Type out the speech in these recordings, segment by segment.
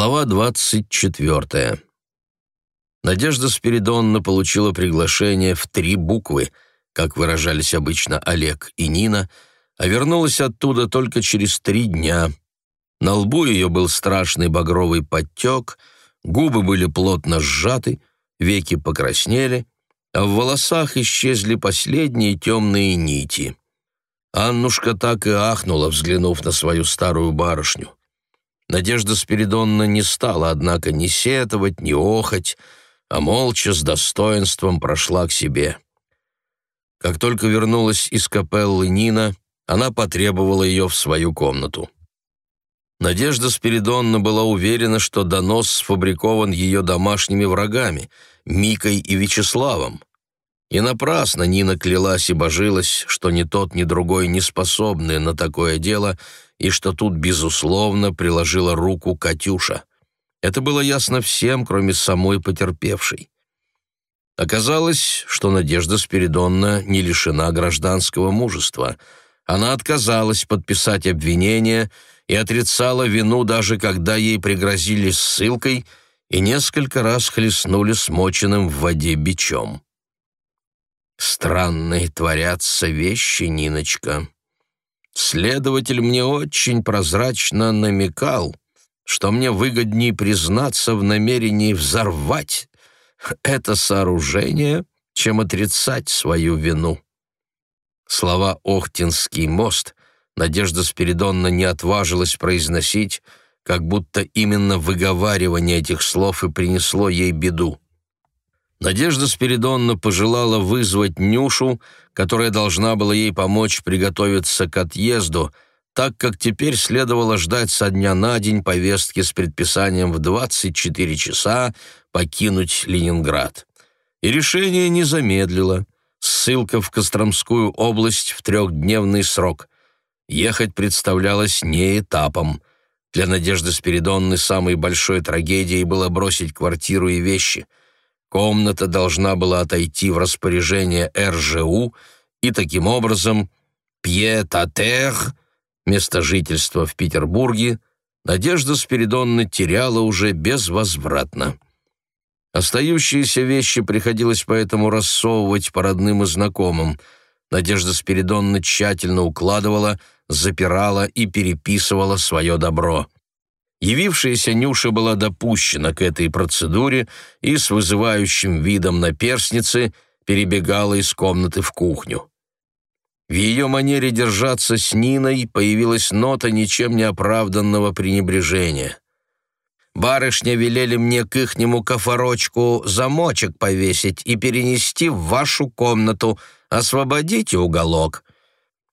Глава 24. Надежда Спиридонна получила приглашение в три буквы, как выражались обычно Олег и Нина, а вернулась оттуда только через три дня. На лбу ее был страшный багровый подтек, губы были плотно сжаты, веки покраснели, а в волосах исчезли последние темные нити. Аннушка так и ахнула, взглянув на свою старую барышню. Надежда Спиридонна не стала, однако, ни сетовать, ни охать, а молча с достоинством прошла к себе. Как только вернулась из капеллы Нина, она потребовала ее в свою комнату. Надежда Спиридонна была уверена, что донос сфабрикован ее домашними врагами, Микой и Вячеславом. И напрасно Нина клялась и божилась, что ни тот, ни другой не способны на такое дело — и что тут, безусловно, приложила руку Катюша. Это было ясно всем, кроме самой потерпевшей. Оказалось, что Надежда Спиридонна не лишена гражданского мужества. Она отказалась подписать обвинение и отрицала вину, даже когда ей пригрозили ссылкой и несколько раз хлестнули смоченным в воде бичом. «Странные творятся вещи, Ниночка», Следователь мне очень прозрачно намекал, что мне выгоднее признаться в намерении взорвать это сооружение, чем отрицать свою вину. Слова «Охтинский мост» Надежда Спиридонна не отважилась произносить, как будто именно выговаривание этих слов и принесло ей беду. Надежда Спиридонна пожелала вызвать Нюшу, которая должна была ей помочь приготовиться к отъезду, так как теперь следовало ждать со дня на день повестки с предписанием в 24 часа покинуть Ленинград. И решение не замедлило. Ссылка в Костромскую область в трехдневный срок. Ехать представлялось не этапом. Для Надежды Спиридонны самой большой трагедией было бросить квартиру и вещи — Комната должна была отойти в распоряжение РЖУ, и таким образом Пьет-Атер, место жительства в Петербурге, Надежда Спиридонна теряла уже безвозвратно. Остающиеся вещи приходилось поэтому рассовывать по родным и знакомым. Надежда Спиридонна тщательно укладывала, запирала и переписывала свое добро. Явившаяся Нюша была допущена к этой процедуре и с вызывающим видом наперсницы перебегала из комнаты в кухню. В ее манере держаться с Ниной появилась нота ничем не оправданного пренебрежения. «Барышня велели мне к ихнему кофорочку замочек повесить и перенести в вашу комнату. Освободите уголок.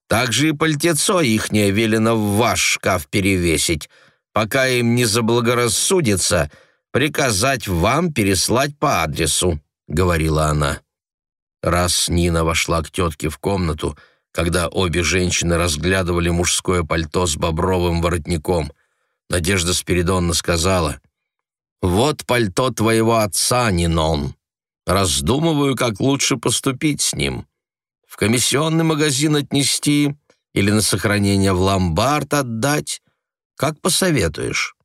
Также и пальтецо ихнее велено в ваш шкаф перевесить» пока им не заблагорассудится, приказать вам переслать по адресу», — говорила она. Раз Нина вошла к тетке в комнату, когда обе женщины разглядывали мужское пальто с бобровым воротником, Надежда Спиридонна сказала, «Вот пальто твоего отца, Нинон. Раздумываю, как лучше поступить с ним. В комиссионный магазин отнести или на сохранение в ломбард отдать, как посоветуешь?»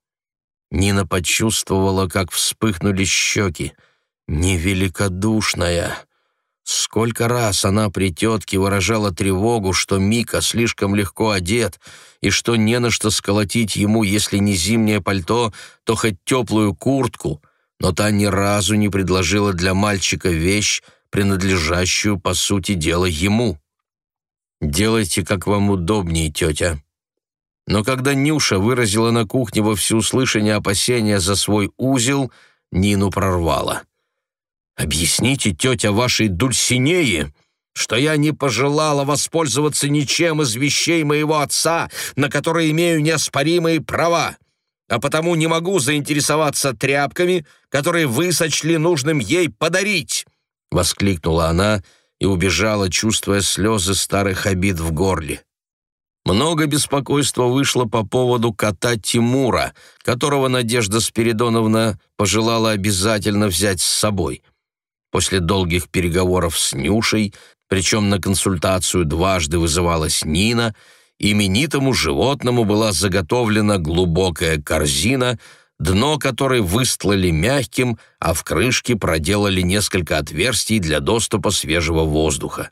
Нина почувствовала, как вспыхнули щеки. «Невеликодушная!» Сколько раз она при тетке выражала тревогу, что Мика слишком легко одет, и что не на что сколотить ему, если не зимнее пальто, то хоть теплую куртку, но та ни разу не предложила для мальчика вещь, принадлежащую, по сути дела, ему. «Делайте, как вам удобнее, тетя», но когда Нюша выразила на кухне во всеуслышание опасения за свой узел, Нину прорвала. «Объясните, тетя, вашей Дульсинеи, что я не пожелала воспользоваться ничем из вещей моего отца, на которые имею неоспоримые права, а потому не могу заинтересоваться тряпками, которые вы сочли нужным ей подарить!» — воскликнула она и убежала, чувствуя слезы старых обид в горле. Много беспокойства вышло по поводу кота Тимура, которого Надежда Спиридоновна пожелала обязательно взять с собой. После долгих переговоров с Нюшей, причем на консультацию дважды вызывалась Нина, именитому животному была заготовлена глубокая корзина, дно которой выстлали мягким, а в крышке проделали несколько отверстий для доступа свежего воздуха.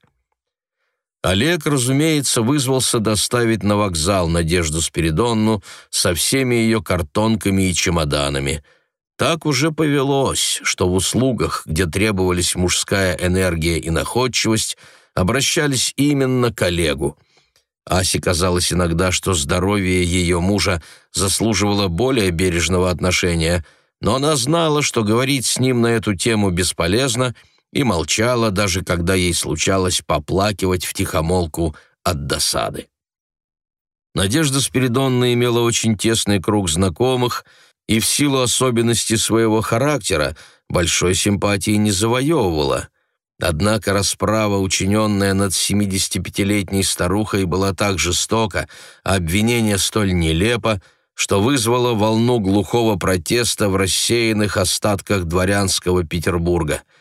Олег, разумеется, вызвался доставить на вокзал Надежду Спиридонну со всеми ее картонками и чемоданами. Так уже повелось, что в услугах, где требовались мужская энергия и находчивость, обращались именно к Олегу. Асе казалось иногда, что здоровье ее мужа заслуживало более бережного отношения, но она знала, что говорить с ним на эту тему бесполезно — и молчала, даже когда ей случалось поплакивать втихомолку от досады. Надежда Спиридонна имела очень тесный круг знакомых и в силу особенностей своего характера большой симпатии не завоевывала. Однако расправа, учиненная над 75-летней старухой, была так жестока, а обвинение столь нелепо, что вызвало волну глухого протеста в рассеянных остатках дворянского Петербурга —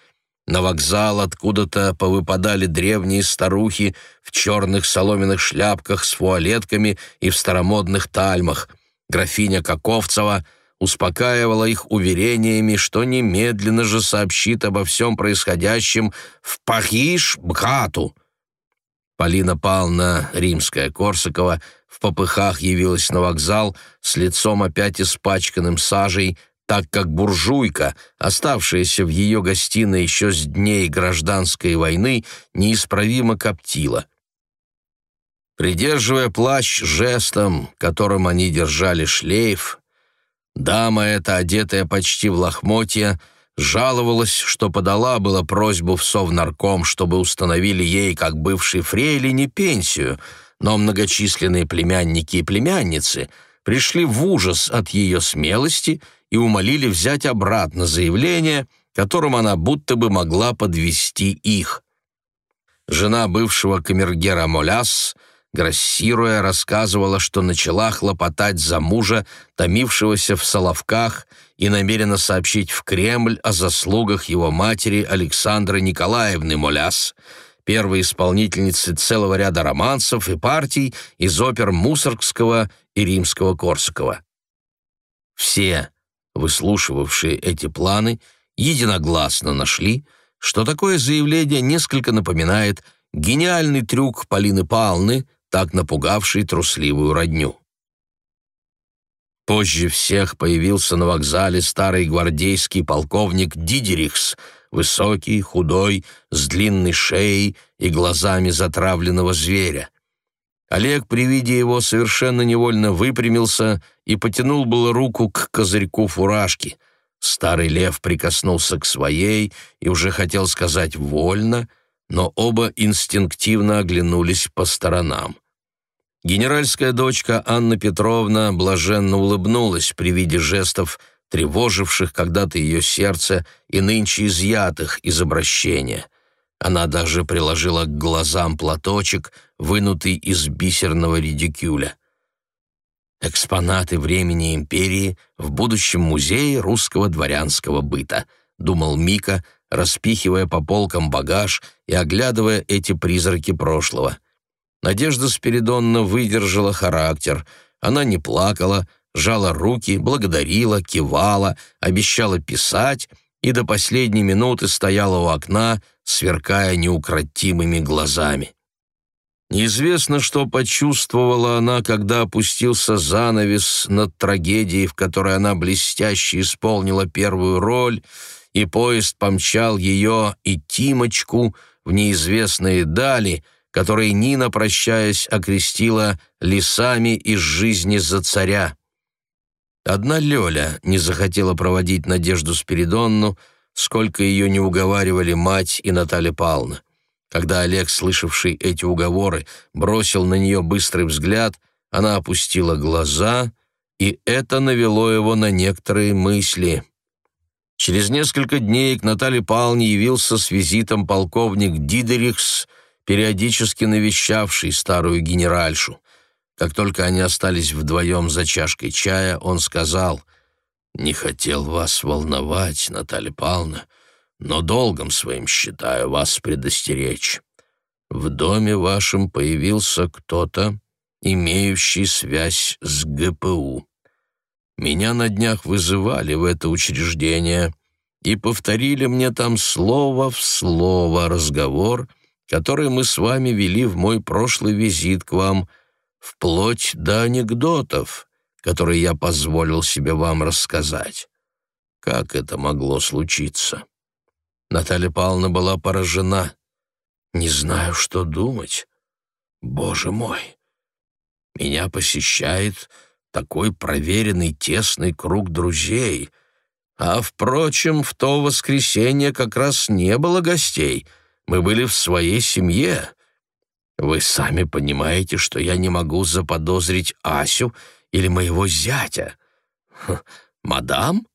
на вокзал откуда-то повыпадали древние старухи в черных соломенных шляпках с вуалетками и в старомодных тальмах. Графиня Каковцева успокаивала их уверениями, что немедленно же сообщит обо всем происходящем в Пахиш-Бхату. Полина Павловна Римская-Корсакова в попыхах явилась на вокзал с лицом опять испачканным сажей, так как буржуйка, оставшаяся в ее гостиной еще с дней гражданской войны, неисправимо коптила. Придерживая плащ жестом, которым они держали шлейф, дама эта, одетая почти в лохмотья, жаловалась, что подала было просьбу в Совнарком, чтобы установили ей, как бывшей фрейлине, пенсию, но многочисленные племянники и племянницы пришли в ужас от ее смелости — и умолили взять обратно заявление, которым она будто бы могла подвести их. Жена бывшего камергера Моляс, грассируя, рассказывала, что начала хлопотать за мужа, томившегося в Соловках, и намерена сообщить в Кремль о заслугах его матери Александры Николаевны Моляс, первой исполнительницы целого ряда романсов и партий из опер Мусоргского и Римского-Корсакова. Все, выслушивавшие эти планы, единогласно нашли, что такое заявление несколько напоминает гениальный трюк Полины Палны, так напугавший трусливую родню. Позже всех появился на вокзале старый гвардейский полковник Дидерихс, высокий, худой, с длинной шеей и глазами затравленного зверя. Олег при виде его совершенно невольно выпрямился и потянул было руку к козырьку фуражки. Старый лев прикоснулся к своей и уже хотел сказать «вольно», но оба инстинктивно оглянулись по сторонам. Генеральская дочка Анна Петровна блаженно улыбнулась при виде жестов, тревоживших когда-то ее сердце и нынче изъятых из обращения — она даже приложила к глазам платочек, вынутый из бисерного редикюля. «Экспонаты времени империи в будущем музее русского дворянского быта», думал Мика, распихивая по полкам багаж и оглядывая эти призраки прошлого. Надежда Спиридонна выдержала характер. Она не плакала, жала руки, благодарила, кивала, обещала писать и до последней минуты стояла у окна, сверкая неукротимыми глазами. Неизвестно, что почувствовала она, когда опустился занавес над трагедией, в которой она блестяще исполнила первую роль, и поезд помчал ее и Тимочку в неизвестные дали, которые Нина, прощаясь, окрестила «лесами из жизни за царя». Одна Лёля не захотела проводить Надежду Спиридонну, сколько ее не уговаривали мать и Наталья Павловна. Когда Олег, слышавший эти уговоры, бросил на нее быстрый взгляд, она опустила глаза, и это навело его на некоторые мысли. Через несколько дней к Наталье Павловне явился с визитом полковник Дидерихс, периодически навещавший старую генеральшу. Как только они остались вдвоем за чашкой чая, он сказал — не хотел вас волновать, Наталья Павловна, но долгом своим считаю вас предостеречь. В доме вашем появился кто-то, имеющий связь с ГПУ. Меня на днях вызывали в это учреждение и повторили мне там слово в слово разговор, который мы с вами вели в мой прошлый визит к вам, вплоть до анекдотов, которые я позволил себе вам рассказать. Как это могло случиться? Наталья Павловна была поражена. Не знаю, что думать. Боже мой! Меня посещает такой проверенный тесный круг друзей. А, впрочем, в то воскресенье как раз не было гостей. Мы были в своей семье. Вы сами понимаете, что я не могу заподозрить Асю или моего зятя. Ха, мадам,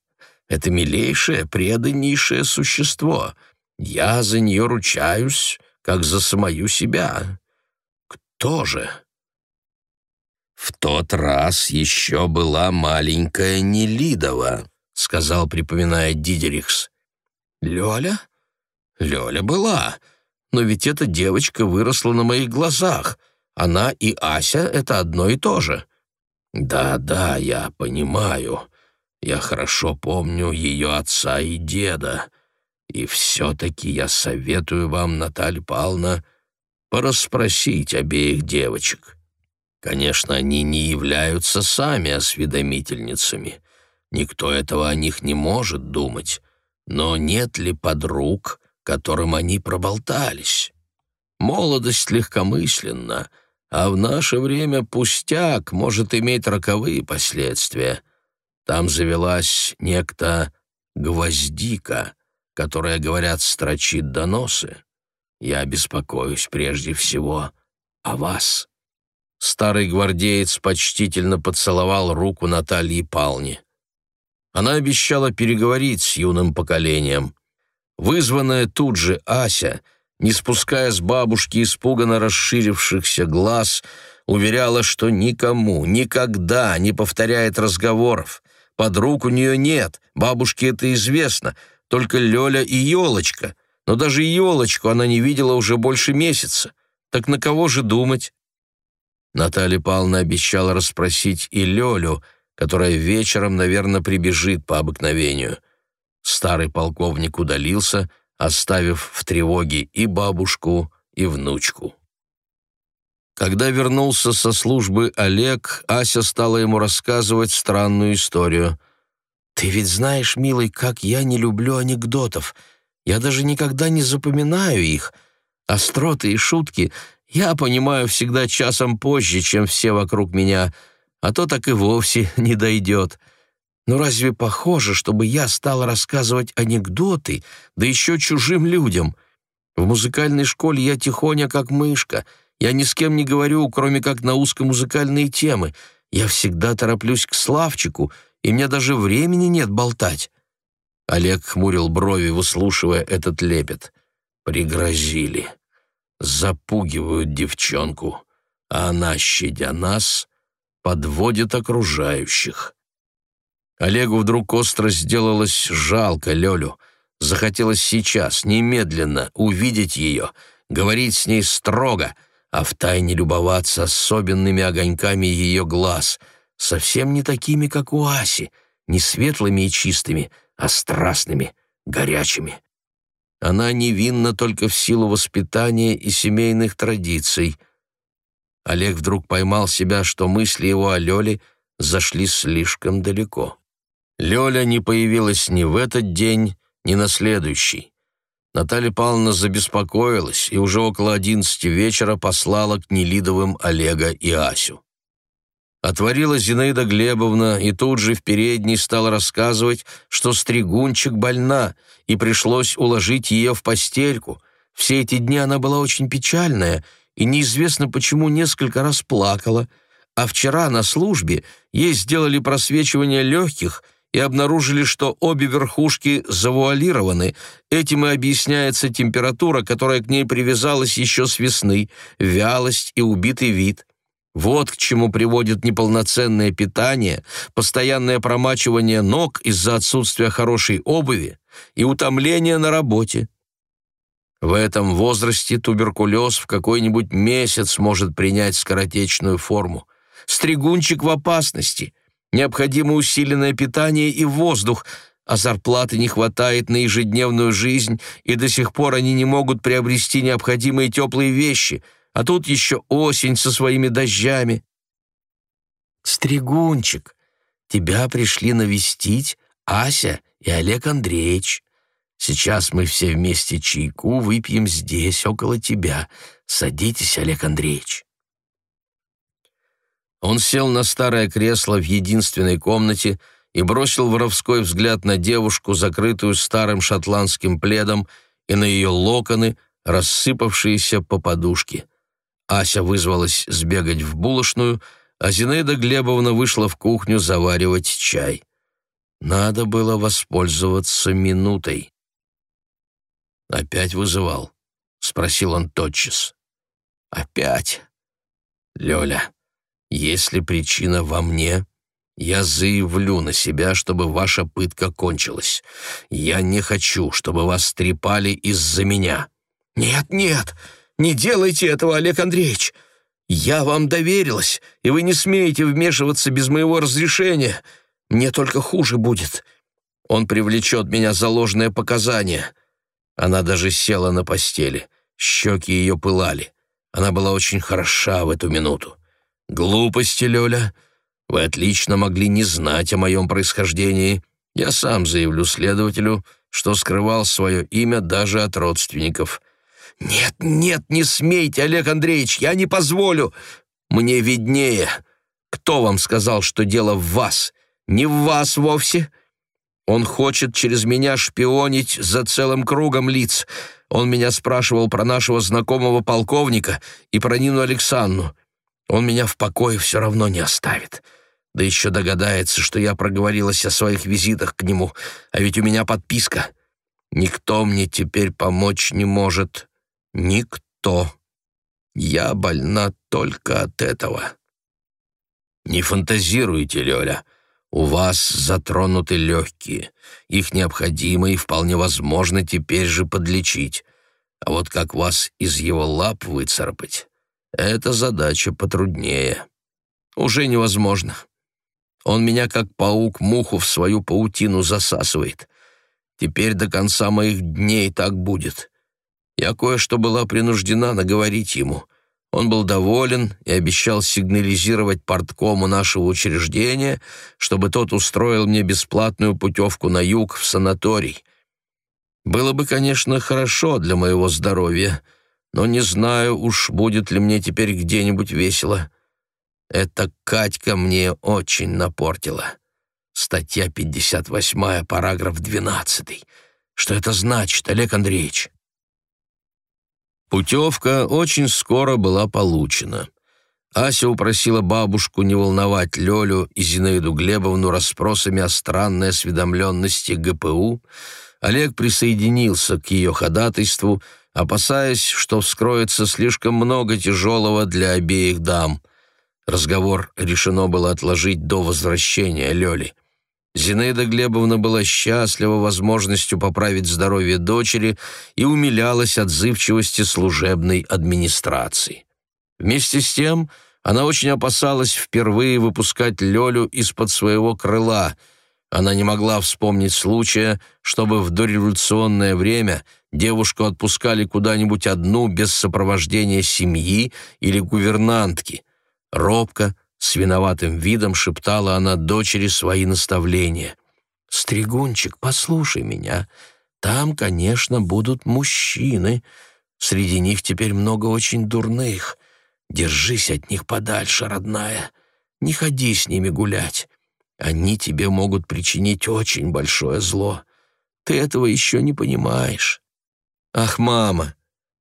это милейшее, преданнейшее существо. Я за нее ручаюсь, как за самую себя. Кто же?» «В тот раз еще была маленькая Нелидова», — сказал, припоминая Дидерихс. «Лёля? Лёля была. Но ведь эта девочка выросла на моих глазах. Она и Ася — это одно и то же». «Да-да, я понимаю. Я хорошо помню ее отца и деда. И все-таки я советую вам, Наталья Павловна, порасспросить обеих девочек. Конечно, они не являются сами осведомительницами. Никто этого о них не может думать. Но нет ли подруг, которым они проболтались? Молодость легкомысленна, а в наше время пустяк может иметь роковые последствия — там завелась некто Гвоздика, которая, говорят, строчит доносы. Я беспокоюсь прежде всего о вас». Старый гвардеец почтительно поцеловал руку Натальи Пални. Она обещала переговорить с юным поколением. Вызванная тут же Ася, не спуская с бабушки испуганно расширившихся глаз, уверяла, что никому, никогда не повторяет разговоров, Подруг у нее нет, бабушке это известно, только Лёля и Ёлочка. Но даже Ёлочку она не видела уже больше месяца. Так на кого же думать? Наталья Павловна обещала расспросить и Лёлю, которая вечером, наверное, прибежит по обыкновению. Старый полковник удалился, оставив в тревоге и бабушку, и внучку. Когда вернулся со службы Олег, Ася стала ему рассказывать странную историю. «Ты ведь знаешь, милый, как я не люблю анекдотов. Я даже никогда не запоминаю их. Остроты и шутки я понимаю всегда часом позже, чем все вокруг меня, а то так и вовсе не дойдет. Но разве похоже, чтобы я стала рассказывать анекдоты, да еще чужим людям? В музыкальной школе я тихоня, как мышка — я ни с кем не говорю, кроме как на узкомузыкальные темы. Я всегда тороплюсь к Славчику, и мне даже времени нет болтать». Олег хмурил брови, выслушивая этот лепет. «Пригрозили. Запугивают девчонку, а она, щадя нас, подводит окружающих». Олегу вдруг остро сделалось жалко Лёлю. Захотелось сейчас, немедленно, увидеть ее, говорить с ней строго — а втайне любоваться особенными огоньками ее глаз, совсем не такими, как у Аси, не светлыми и чистыми, а страстными, горячими. Она невинна только в силу воспитания и семейных традиций. Олег вдруг поймал себя, что мысли его о Лёле зашли слишком далеко. Лёля не появилась ни в этот день, ни на следующий. Наталья Павловна забеспокоилась и уже около одиннадцати вечера послала к Нелидовым Олега и Асю. Отворила Зинаида Глебовна и тут же в передней стала рассказывать, что стригунчик больна, и пришлось уложить ее в постельку. Все эти дни она была очень печальная и неизвестно почему несколько раз плакала, а вчера на службе ей сделали просвечивание легких — и обнаружили, что обе верхушки завуалированы. Этим и объясняется температура, которая к ней привязалась еще с весны, вялость и убитый вид. Вот к чему приводит неполноценное питание, постоянное промачивание ног из-за отсутствия хорошей обуви и утомление на работе. В этом возрасте туберкулез в какой-нибудь месяц может принять скоротечную форму. Стригунчик в опасности — Необходимо усиленное питание и воздух, а зарплаты не хватает на ежедневную жизнь, и до сих пор они не могут приобрести необходимые теплые вещи, а тут еще осень со своими дождями. Стригунчик, тебя пришли навестить Ася и Олег Андреевич. Сейчас мы все вместе чайку выпьем здесь, около тебя. Садитесь, Олег Андреевич». Он сел на старое кресло в единственной комнате и бросил воровской взгляд на девушку, закрытую старым шотландским пледом, и на ее локоны, рассыпавшиеся по подушке. Ася вызвалась сбегать в булочную, а Зинаида Глебовна вышла в кухню заваривать чай. Надо было воспользоваться минутой. «Опять вызывал?» — спросил он тотчас. «Опять. Лёля, если причина во мне, я заявлю на себя, чтобы ваша пытка кончилась. Я не хочу, чтобы вас трепали из-за меня». «Нет, нет, не делайте этого, Олег Андреевич. Я вам доверилась, и вы не смеете вмешиваться без моего разрешения. Мне только хуже будет. Он привлечет меня за ложное показание». Она даже села на постели. Щеки ее пылали. Она была очень хороша в эту минуту. «Глупости, Лёля. Вы отлично могли не знать о моем происхождении. Я сам заявлю следователю, что скрывал свое имя даже от родственников». «Нет, нет, не смейте, Олег Андреевич, я не позволю. Мне виднее. Кто вам сказал, что дело в вас? Не в вас вовсе. Он хочет через меня шпионить за целым кругом лиц. Он меня спрашивал про нашего знакомого полковника и про Нину Александру. Он меня в покое все равно не оставит. Да еще догадается, что я проговорилась о своих визитах к нему, а ведь у меня подписка. Никто мне теперь помочь не может. Никто. Я больна только от этого. Не фантазируйте, Лёля. У вас затронуты легкие. Их необходимо и вполне возможно теперь же подлечить. А вот как вас из его лап выцарапать, эта задача потруднее. Уже невозможно. Он меня как паук муху в свою паутину засасывает. Теперь до конца моих дней так будет. Я кое-что была принуждена наговорить ему — он был доволен и обещал сигнализировать порткому нашего учреждения, чтобы тот устроил мне бесплатную путевку на юг в санаторий. Было бы, конечно, хорошо для моего здоровья, но не знаю уж, будет ли мне теперь где-нибудь весело. Эта Катька мне очень напортила. Статья 58, параграф 12. Что это значит, Олег Андреевич? Путевка очень скоро была получена. Ася упросила бабушку не волновать Лёлю и Зинаиду Глебовну расспросами о странной осведомленности ГПУ. Олег присоединился к ее ходатайству, опасаясь, что вскроется слишком много тяжелого для обеих дам. Разговор решено было отложить до возвращения Лёли. Зинаида Глебовна была счастлива возможностью поправить здоровье дочери и умилялась отзывчивости служебной администрации. Вместе с тем она очень опасалась впервые выпускать Лёлю из-под своего крыла. Она не могла вспомнить случая, чтобы в дореволюционное время девушку отпускали куда-нибудь одну без сопровождения семьи или гувернантки. Робко, с виноватым видом шептала она дочери свои наставления. «Стригунчик, послушай меня. Там, конечно, будут мужчины. Среди них теперь много очень дурных. Держись от них подальше, родная. Не ходи с ними гулять. Они тебе могут причинить очень большое зло. Ты этого еще не понимаешь». «Ах, мама,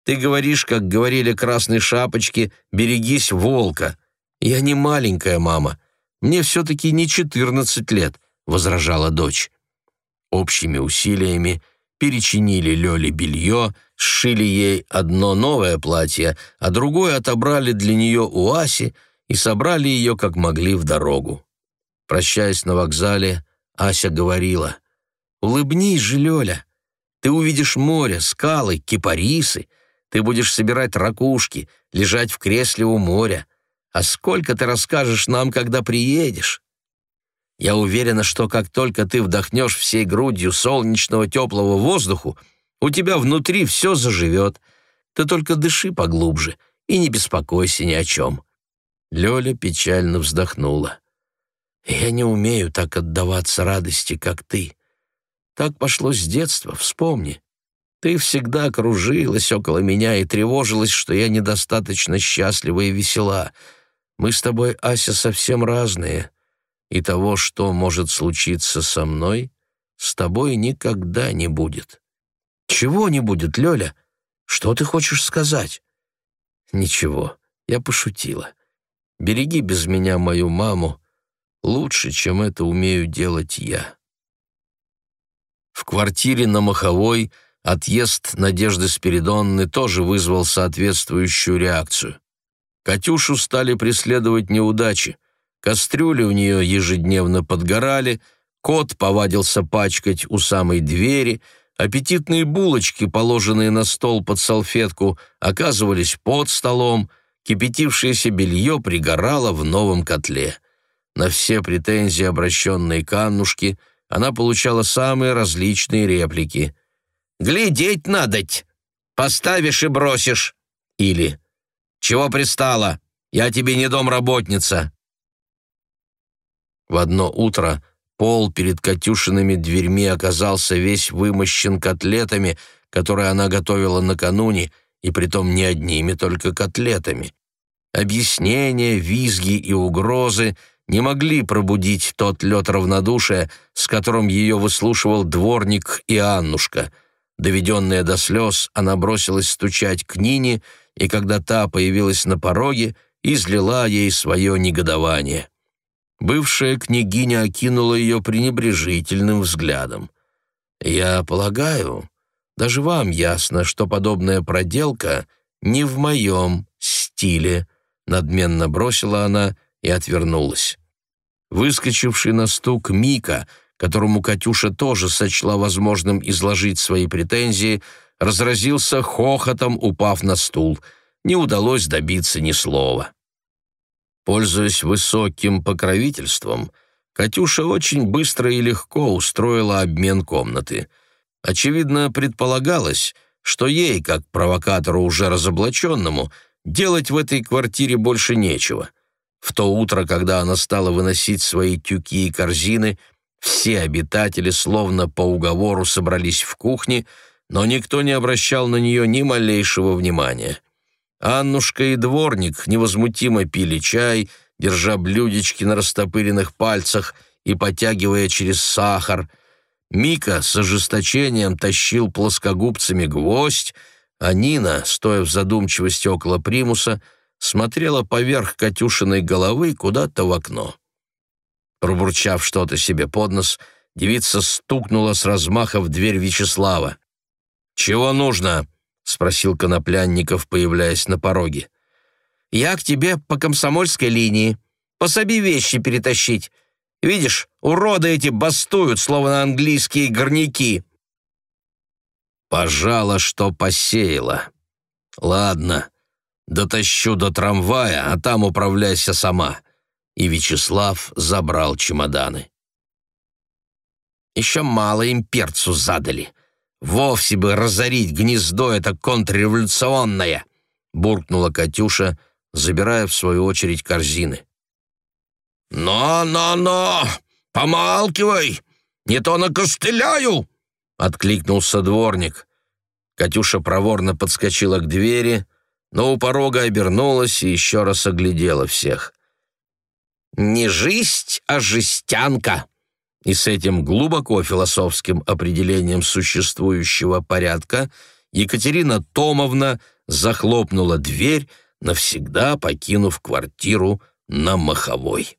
ты говоришь, как говорили красные шапочки, берегись волка», «Я не маленькая мама. Мне все-таки не четырнадцать лет», — возражала дочь. Общими усилиями перечинили Лёле белье, сшили ей одно новое платье, а другое отобрали для нее у Аси и собрали ее как могли в дорогу. Прощаясь на вокзале, Ася говорила, «Улыбнись же, Лёля, ты увидишь море, скалы, кипарисы, ты будешь собирать ракушки, лежать в кресле у моря, а сколько ты расскажешь нам, когда приедешь?» Я уверена, что как только ты вдохнешь всей грудью солнечного теплого воздуху, у тебя внутри все заживет. Ты только дыши поглубже и не беспокойся ни о чем». Лёля печально вздохнула. «Я не умею так отдаваться радости, как ты. Так пошло с детства, вспомни. Ты всегда кружилась около меня и тревожилась, что я недостаточно счастлива и весела. Мы с тобой, Ася, совсем разные, и того, что может случиться со мной, с тобой никогда не будет». «Чего не будет, Лёля? Что ты хочешь сказать?» «Ничего, я пошутила. Береги без меня мою маму лучше, чем это умею делать я». В квартире на Маховой отъезд Надежды Спиридонны тоже вызвал соответствующую реакцию. Катюшу стали преследовать неудачи. Кастрюли у нее ежедневно подгорали, кот повадился пачкать у самой двери, аппетитные булочки, положенные на стол под салфетку, оказывались под столом, кипятившееся белье пригорало в новом котле. На все претензии, обращенные к Аннушке, она получала самые различные реплики. Глядеть надоть. Поставишь и бросишь. Или «Чего пристала? Я тебе не домработница». В одно утро пол перед Катюшиными дверьми оказался весь вымощен котлетами, которые она готовила накануне, и притом не одними только котлетами. Объяснения, визги и угрозы не могли пробудить тот лед равнодушия, с которым ее выслушивал дворник и Аннушка — Доведенная до слез, она бросилась стучать к Нине, и когда та появилась на пороге, излила ей свое негодование. Бывшая княгиня окинула ее пренебрежительным взглядом. «Я полагаю, даже вам ясно, что подобная проделка не в моем стиле», надменно бросила она и отвернулась. Выскочивший на стук Мика — которому Катюша тоже сочла возможным изложить свои претензии, разразился хохотом, упав на стул. Не удалось добиться ни слова. Пользуясь высоким покровительством, Катюша очень быстро и легко устроила обмен комнаты. Очевидно, предполагалось, что ей, как провокатору уже разоблаченному, делать в этой квартире больше нечего. В то утро, когда она стала выносить свои тюки и корзины, все обитатели словно по уговору собрались в кухне, но никто не обращал на нее ни малейшего внимания. Аннушка и дворник невозмутимо пили чай, держа блюдечки на растопыренных пальцах и потягивая через сахар. Мика с ожесточением тащил плоскогубцами гвоздь, а Нина, стоя в задумчивости около примуса, смотрела поверх Катюшиной головы куда-то в окно. Пробурчав что-то себе под нос, девица стукнула с размаха в дверь Вячеслава. «Чего нужно?» — спросил Коноплянников, появляясь на пороге. «Я к тебе по комсомольской линии. Пособи вещи перетащить. Видишь, уроды эти бастуют, словно английские горняки». Пожала, что посеяла. Ладно, дотащу до трамвая, а там управляйся сама и Вячеслав забрал чемоданы. Еще мало им перцу задали. Вовсе бы разорить гнездо это контрреволюционное, буркнула Катюша, забирая в свою очередь корзины. «Но-но-но! Помалкивай! Не то накостыляю!» — откликнулся дворник. Катюша проворно подскочила к двери, но у порога обернулась и еще раз оглядела всех. Не жизнь, а жестянка. И с этим глубоко философским определением существующего порядка Екатерина Томовна захлопнула дверь, навсегда покинув квартиру на Маховой.